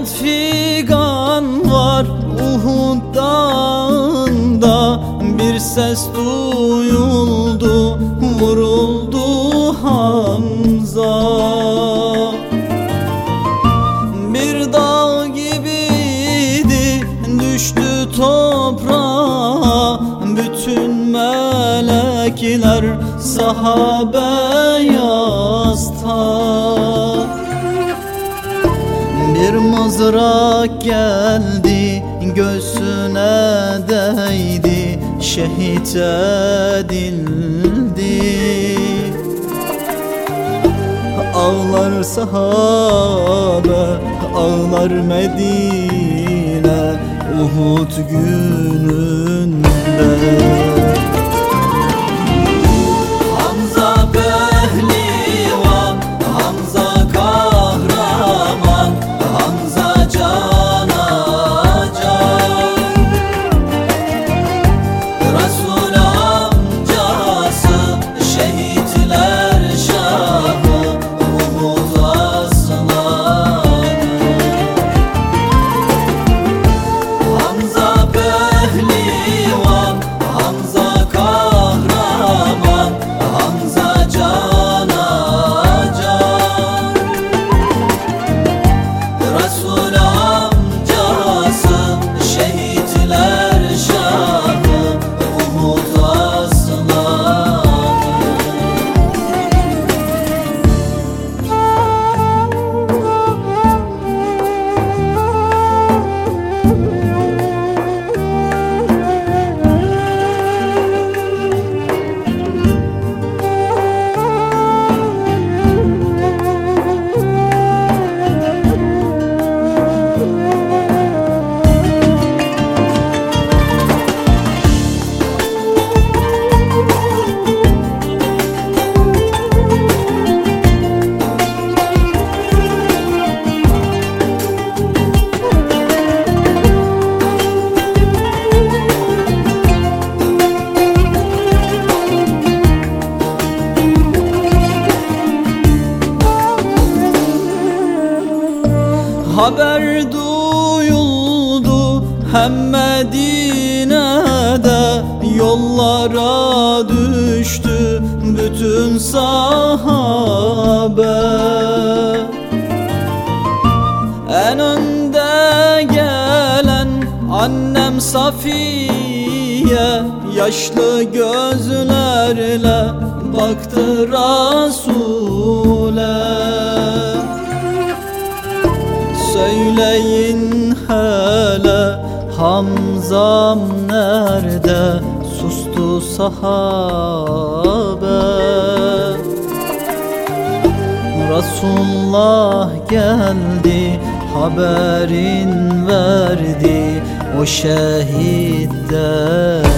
Yüzlerce figan var Uhud dağında Bir ses duyuldu Vuruldu Hamza. Bir dağ gibiydi Düştü toprağa. Bütün melekler Sahabe bir mızrak geldi göğsüne değdi şehit edildi. Ağlar sahabe ağlar Medine Uhud gününde Haber duyuldu hem Medine'de. Yollara düştü bütün sahabe. En önde gelen annem Safiye Yaşlı gözlerle baktı Resul'e Söyleyin hele Hamzam nerede? Sustu sahabe. Resulullah geldi Haberin verdi O şehit dedi